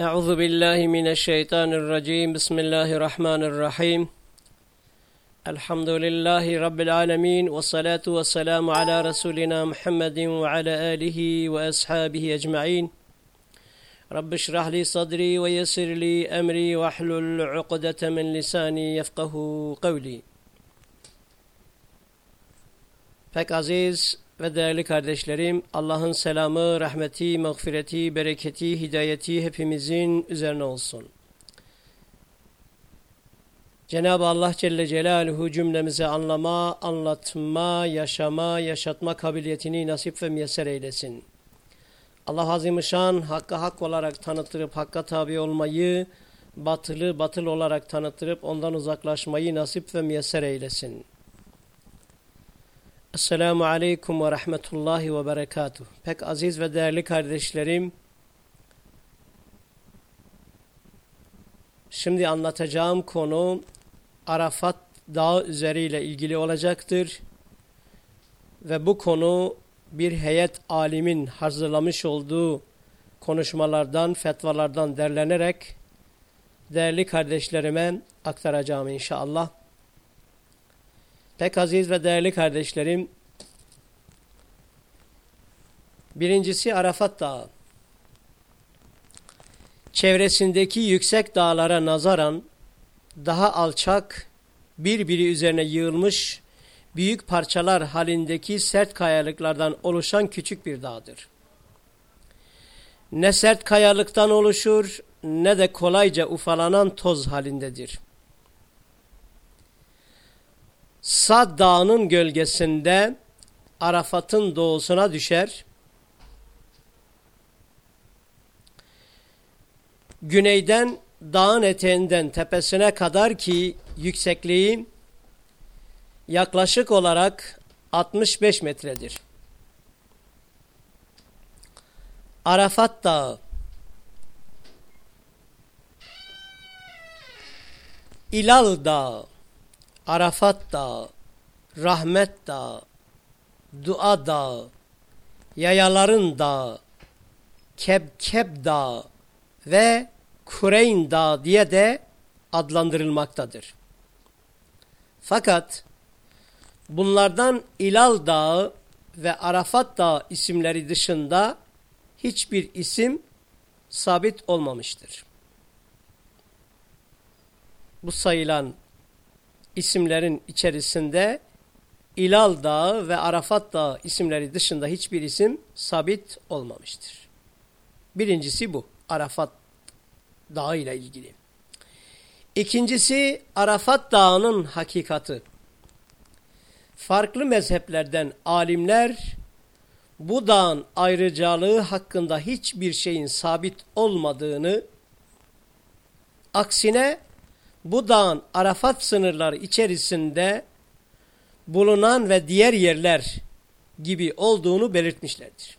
أعوذ بالله من الشيطان الرجيم. بسم الله الرحمن الرحيم. الحمد لله رب العالمين والصلاة والسلام على رسولنا محمد وعلى آله وأصحابه أجمعين. رب اشرح لي صدري ويسر لي أمري واحلل عقدة من لساني يفقه قولي. Pek aziz ve değerli kardeşlerim, Allah'ın selamı, rahmeti, mağfireti, bereketi, hidayeti hepimizin üzerine olsun. Cenab-ı Allah Celle Celaluhu cümlemize anlama, anlatma, yaşama, yaşatma kabiliyetini nasip ve müyesser eylesin. Allah Azimüşşan hakkı hak olarak tanıtırıp hakka tabi olmayı, batılı batıl olarak tanıtırıp ondan uzaklaşmayı nasip ve müyesser eylesin. Esselamu Aleyküm ve Rahmetullahi ve Berekatuhu. Pek aziz ve değerli kardeşlerim, şimdi anlatacağım konu Arafat Dağı üzeriyle ilgili olacaktır. Ve bu konu bir heyet alimin hazırlamış olduğu konuşmalardan, fetvalardan derlenerek değerli kardeşlerime aktaracağım inşallah. Pek aziz ve değerli kardeşlerim, birincisi Arafat Dağı. Çevresindeki yüksek dağlara nazaran daha alçak, birbiri üzerine yığılmış büyük parçalar halindeki sert kayalıklardan oluşan küçük bir dağdır. Ne sert kayalıktan oluşur ne de kolayca ufalanan toz halindedir. Sad dağının gölgesinde Arafat'ın doğusuna düşer. Güneyden dağın eteğinden tepesine kadar ki yüksekliği yaklaşık olarak 65 metredir. Arafat Dağı İlal Dağı Arafat Dağı, Rahmet Dağı, Dua Dağı, Yayaların Dağı, Kebkeb Dağı ve Kureyn Dağı diye de adlandırılmaktadır. Fakat bunlardan İlal Dağı ve Arafat Dağı isimleri dışında hiçbir isim sabit olmamıştır. Bu sayılan isimlerin içerisinde İlal Dağı ve Arafat Dağı isimleri dışında hiçbir isim sabit olmamıştır. Birincisi bu. Arafat Dağı ile ilgili. İkincisi Arafat Dağı'nın hakikati. Farklı mezheplerden alimler bu dağın ayrıcalığı hakkında hiçbir şeyin sabit olmadığını, aksine bu dağın Arafat sınırları içerisinde bulunan ve diğer yerler gibi olduğunu belirtmişlerdir.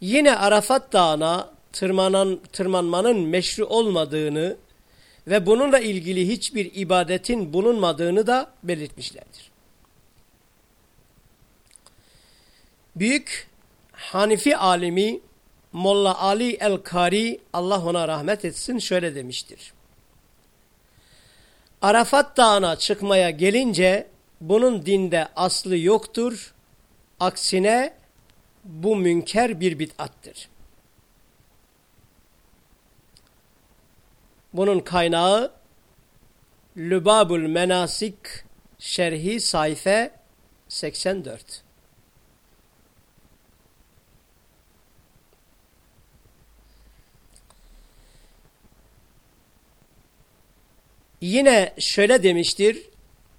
Yine Arafat Dağı'na tırmanan, tırmanmanın meşru olmadığını ve bununla ilgili hiçbir ibadetin bulunmadığını da belirtmişlerdir. Büyük Hanifi alimi Molla Ali el-Kari Allah ona rahmet etsin şöyle demiştir. Arafat Dağı'na çıkmaya gelince bunun dinde aslı yoktur. Aksine bu münker bir bid'attır. Bunun kaynağı Lübabul Menasik Şerhi sayfa 84. Yine şöyle demiştir.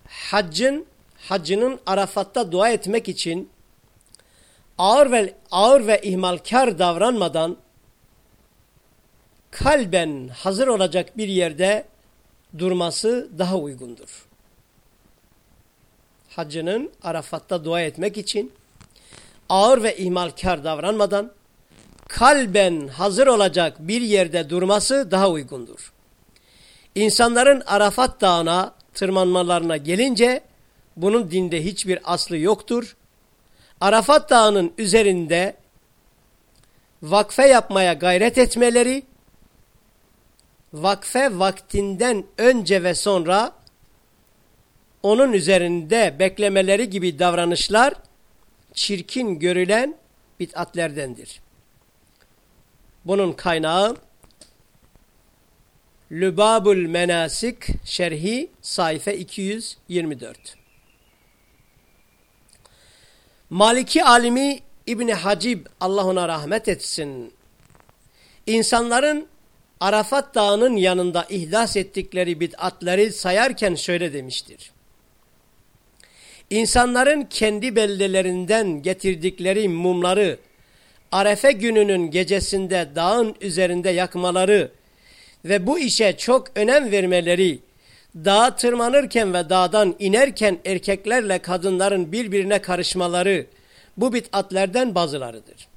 Haccın haccının Arafat'ta dua etmek için ağır ve ağır ve ihmalkar davranmadan kalben hazır olacak bir yerde durması daha uygundur. Haccının Arafat'ta dua etmek için ağır ve ihmalkar davranmadan kalben hazır olacak bir yerde durması daha uygundur. İnsanların Arafat Dağı'na tırmanmalarına gelince bunun dinde hiçbir aslı yoktur. Arafat Dağı'nın üzerinde vakfe yapmaya gayret etmeleri vakfe vaktinden önce ve sonra onun üzerinde beklemeleri gibi davranışlar çirkin görülen bid'atlerdendir. Bunun kaynağı Lübabul Menasik Şerhi sayfa 224. Maliki alimi İbni Hacib Allah ona rahmet etsin. İnsanların Arafat Dağı'nın yanında ihdas ettikleri bid'atları sayarken şöyle demiştir. İnsanların kendi beldelerinden getirdikleri mumları Arefe gününün gecesinde dağın üzerinde yakmaları ve bu işe çok önem vermeleri, dağa tırmanırken ve dağdan inerken erkeklerle kadınların birbirine karışmaları bu bid'atlerden bazılarıdır.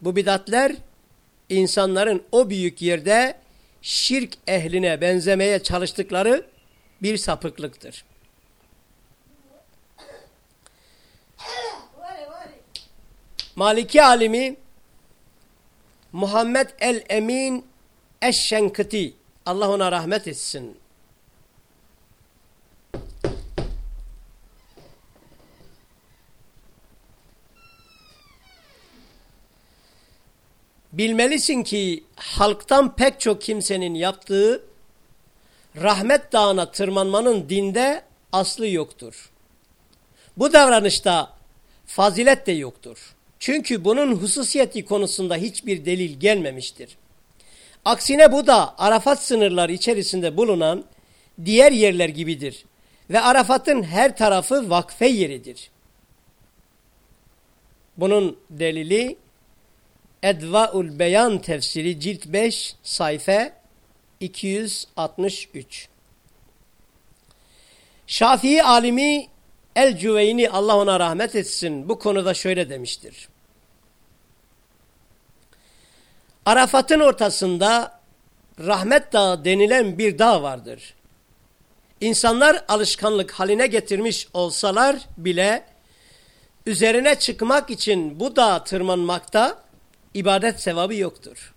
Bu bid'atler insanların o büyük yerde şirk ehline benzemeye çalıştıkları bir sapıklıktır. Maliki alimi Muhammed el-Emin Eşşenkıti Allah ona rahmet etsin. Bilmelisin ki halktan pek çok kimsenin yaptığı rahmet dağına tırmanmanın dinde aslı yoktur. Bu davranışta fazilet de yoktur. Çünkü bunun hususiyeti konusunda hiçbir delil gelmemiştir. Aksine bu da Arafat sınırları içerisinde bulunan diğer yerler gibidir. Ve Arafat'ın her tarafı vakfe yeridir. Bunun delili Edvaul Beyan tefsiri cilt 5 sayfa 263. Şafii alimi El-Cüveyni Allah ona rahmet etsin bu konuda şöyle demiştir. Arafat'ın ortasında Rahmet Dağı denilen bir dağ vardır. İnsanlar alışkanlık haline getirmiş olsalar bile üzerine çıkmak için bu dağa tırmanmakta ibadet sevabı yoktur.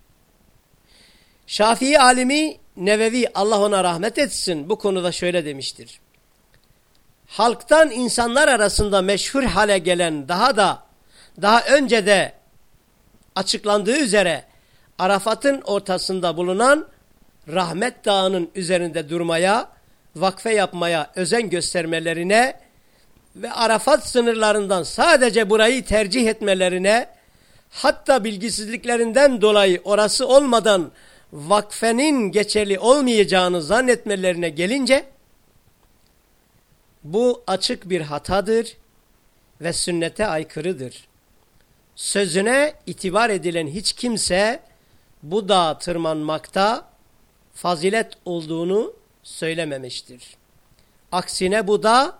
Şafii alimi Nevevi Allah ona rahmet etsin bu konuda şöyle demiştir. Halktan insanlar arasında meşhur hale gelen daha da daha önce de açıklandığı üzere Arafat'ın ortasında bulunan Rahmet Dağı'nın üzerinde durmaya, vakfe yapmaya özen göstermelerine ve Arafat sınırlarından sadece burayı tercih etmelerine, hatta bilgisizliklerinden dolayı orası olmadan vakfenin geçerli olmayacağını zannetmelerine gelince, bu açık bir hatadır ve sünnete aykırıdır. Sözüne itibar edilen hiç kimse, bu dağa tırmanmakta fazilet olduğunu söylememiştir. Aksine bu da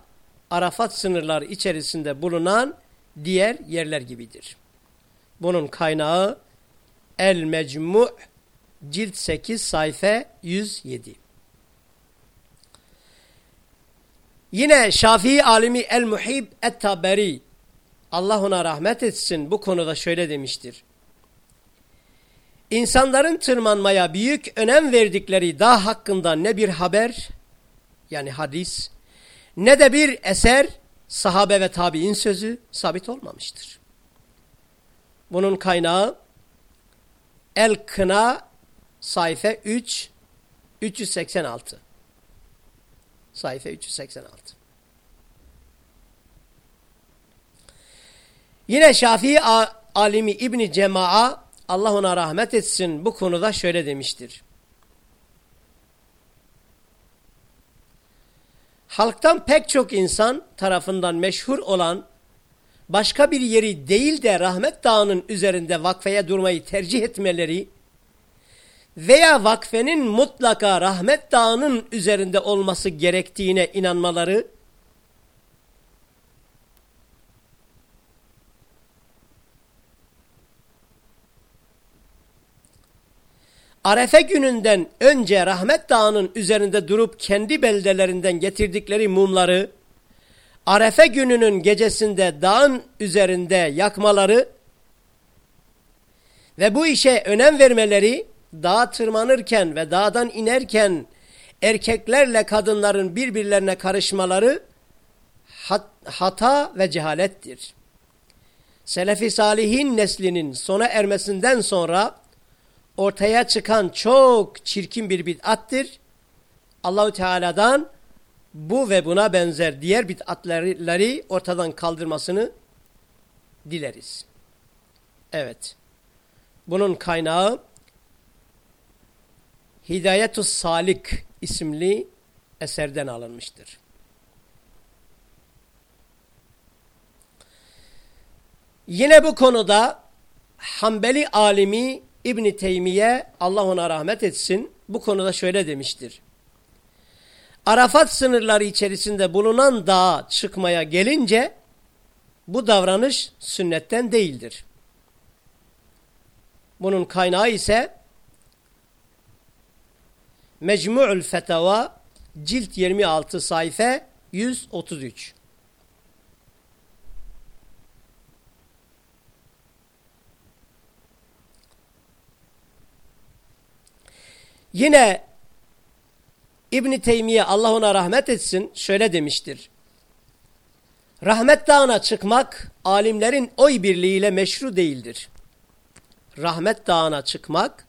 Arafat sınırları içerisinde bulunan diğer yerler gibidir. Bunun kaynağı El Mecmu' cilt 8 sayfa 107. Yine Şafii alimi El Muhib Et-Taberi Allah ona rahmet etsin bu konuda şöyle demiştir. İnsanların tırmanmaya büyük önem verdikleri dağ hakkında ne bir haber yani hadis ne de bir eser sahabe ve tabi'in sözü sabit olmamıştır. Bunun kaynağı El Kına sayfa 3 386 sayfa 386 Yine Şafii alimi İbni Cema'a Allah ona rahmet etsin bu konuda şöyle demiştir. Halktan pek çok insan tarafından meşhur olan başka bir yeri değil de Rahmet Dağı'nın üzerinde vakfeye durmayı tercih etmeleri veya vakfenin mutlaka Rahmet Dağı'nın üzerinde olması gerektiğine inanmaları Arefe gününden önce Rahmet Dağı'nın üzerinde durup kendi beldelerinden getirdikleri mumları Arefe gününün gecesinde dağın üzerinde yakmaları ve bu işe önem vermeleri dağa tırmanırken ve dağdan inerken erkeklerle kadınların birbirlerine karışmaları hat, hata ve cehalettir. Selefi Salihin neslinin sona ermesinden sonra ortaya çıkan çok çirkin bir bid'attir. Allahü Teala'dan bu ve buna benzer diğer bid'atları ortadan kaldırmasını dileriz. Evet. Bunun kaynağı Hidayetus Salik isimli eserden alınmıştır. Yine bu konuda Hanbeli alimi İbn Teymiye Allah ona rahmet etsin bu konuda şöyle demiştir. Arafat sınırları içerisinde bulunan dağa çıkmaya gelince bu davranış sünnetten değildir. Bunun kaynağı ise Mecmu'ul Fetava cilt 26 sayfa 133. Yine İbn Teymiye Allah ona rahmet etsin şöyle demiştir. Rahmet dağına çıkmak alimlerin oy birliğiyle meşru değildir. Rahmet dağına çıkmak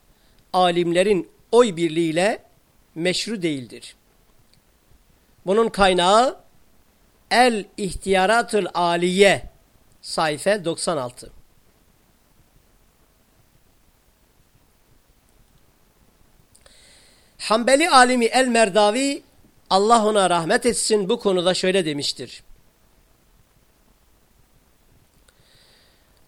alimlerin oy birliğiyle meşru değildir. Bunun kaynağı El İhtiyaratul Aliye sayfa 96. Hanbeli alimi El Merdavi Allah ona rahmet etsin bu konuda şöyle demiştir.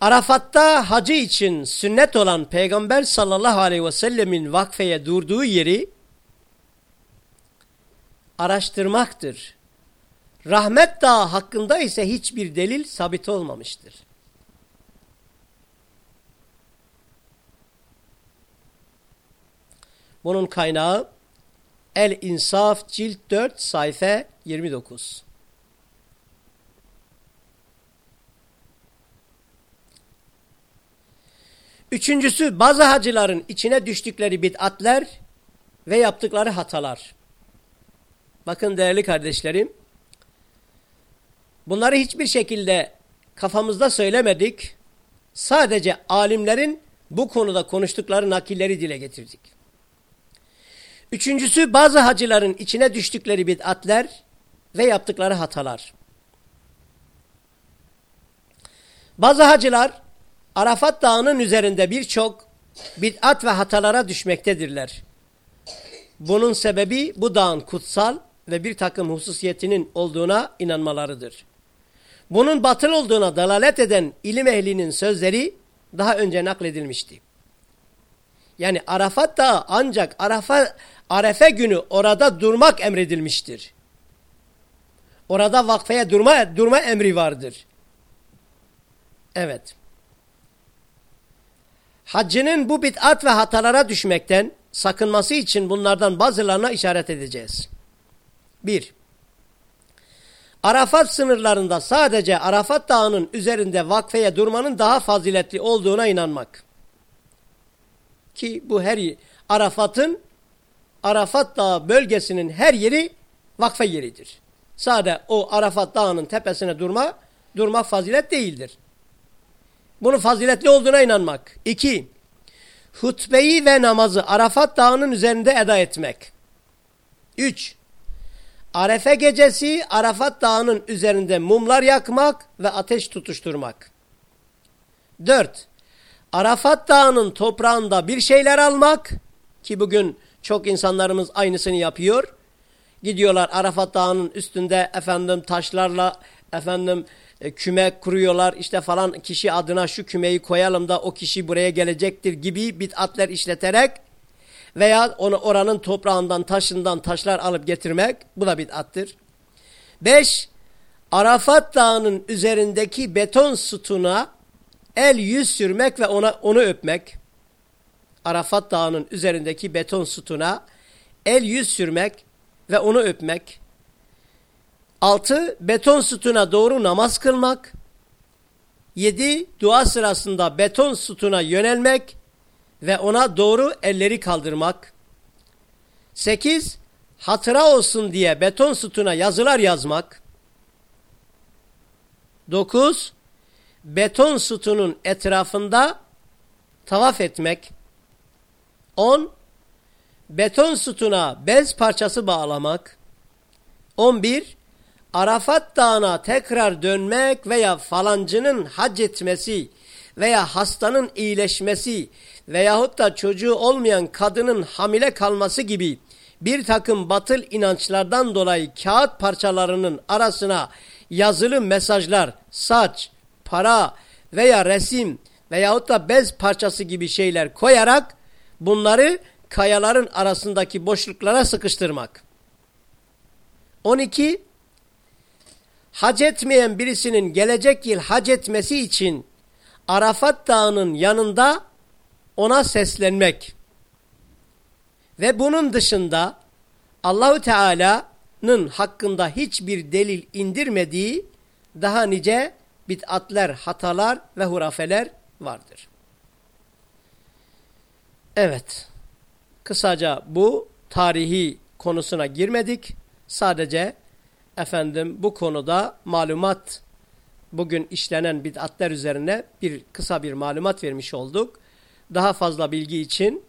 Arafat'ta hacı için sünnet olan Peygamber sallallahu aleyhi ve sellemin vakfeye durduğu yeri araştırmaktır. Rahmet Dağı hakkında ise hiçbir delil sabit olmamıştır. Bunun kaynağı El İnsaf cilt 4 sayfa 29. Üçüncüsü bazı hacıların içine düştükleri bid'atler ve yaptıkları hatalar. Bakın değerli kardeşlerim. Bunları hiçbir şekilde kafamızda söylemedik. Sadece alimlerin bu konuda konuştukları nakilleri dile getirdik. Üçüncüsü bazı hacıların içine düştükleri bid'atler ve yaptıkları hatalar. Bazı hacılar Arafat Dağı'nın üzerinde birçok bid'at ve hatalara düşmektedirler. Bunun sebebi bu dağın kutsal ve bir takım hususiyetinin olduğuna inanmalarıdır. Bunun batıl olduğuna dalalet eden ilim ehlinin sözleri daha önce nakledilmişti. Yani Arafat Dağı ancak Arafa, Arefe günü orada durmak emredilmiştir. Orada vakfeye durma, durma emri vardır. Evet. Haccının bu bid'at ve hatalara düşmekten sakınması için bunlardan bazılarına işaret edeceğiz. Bir, Arafat sınırlarında sadece Arafat dağının üzerinde vakfeye durmanın daha faziletli olduğuna inanmak. Ki bu her Arafat'ın Arafat Dağı bölgesinin her yeri vakfe yeridir. Sadece o Arafat Dağı'nın tepesine durma, durmak fazilet değildir. Bunun faziletli olduğuna inanmak. İki, hutbeyi ve namazı Arafat Dağı'nın üzerinde eda etmek. Üç, Arefe gecesi Arafat Dağı'nın üzerinde mumlar yakmak ve ateş tutuşturmak. Dört, Arafat Dağı'nın toprağında bir şeyler almak ki bugün çok insanlarımız aynısını yapıyor. Gidiyorlar Arafat Dağı'nın üstünde efendim taşlarla efendim e, küme kuruyorlar işte falan kişi adına şu kümeyi koyalım da o kişi buraya gelecektir gibi bid'atler işleterek veya onu oranın toprağından taşından taşlar alıp getirmek bu da bid'attır. Beş, Arafat Dağı'nın üzerindeki beton sütuna el yüz sürmek ve ona onu öpmek. Arafat Dağı'nın üzerindeki beton sütuna el yüz sürmek ve onu öpmek. Altı, beton sütuna doğru namaz kılmak. Yedi, dua sırasında beton sütuna yönelmek ve ona doğru elleri kaldırmak. 8. Hatıra olsun diye beton sütuna yazılar yazmak. 9. Beton sütunun etrafında tavaf etmek. 10. Beton sütuna bez parçası bağlamak. 11. Arafat Dağı'na tekrar dönmek veya falancının hac etmesi veya hastanın iyileşmesi veyahut da çocuğu olmayan kadının hamile kalması gibi bir takım batıl inançlardan dolayı kağıt parçalarının arasına yazılı mesajlar, saç, para veya resim veyahut da bez parçası gibi şeyler koyarak bunları kayaların arasındaki boşluklara sıkıştırmak. 12. Hac etmeyen birisinin gelecek yıl hac etmesi için Arafat Dağı'nın yanında ona seslenmek. Ve bunun dışında Allahu Teala'nın hakkında hiçbir delil indirmediği daha nice bid'atler, hatalar ve hurafeler vardır. Evet, kısaca bu tarihi konusuna girmedik. Sadece efendim bu konuda malumat, bugün işlenen bid'atler üzerine bir kısa bir malumat vermiş olduk. Daha fazla bilgi için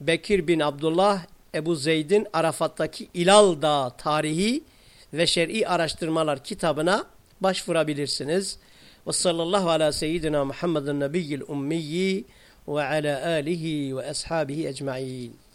Bekir bin Abdullah Ebu Zeyd'in Arafat'taki İlal Dağı tarihi ve şer'i araştırmalar kitabına başvurabilirsiniz. وصلى الله على سيدنا محمد النبي الأمي وعلى آله وأصحابه أجمعين.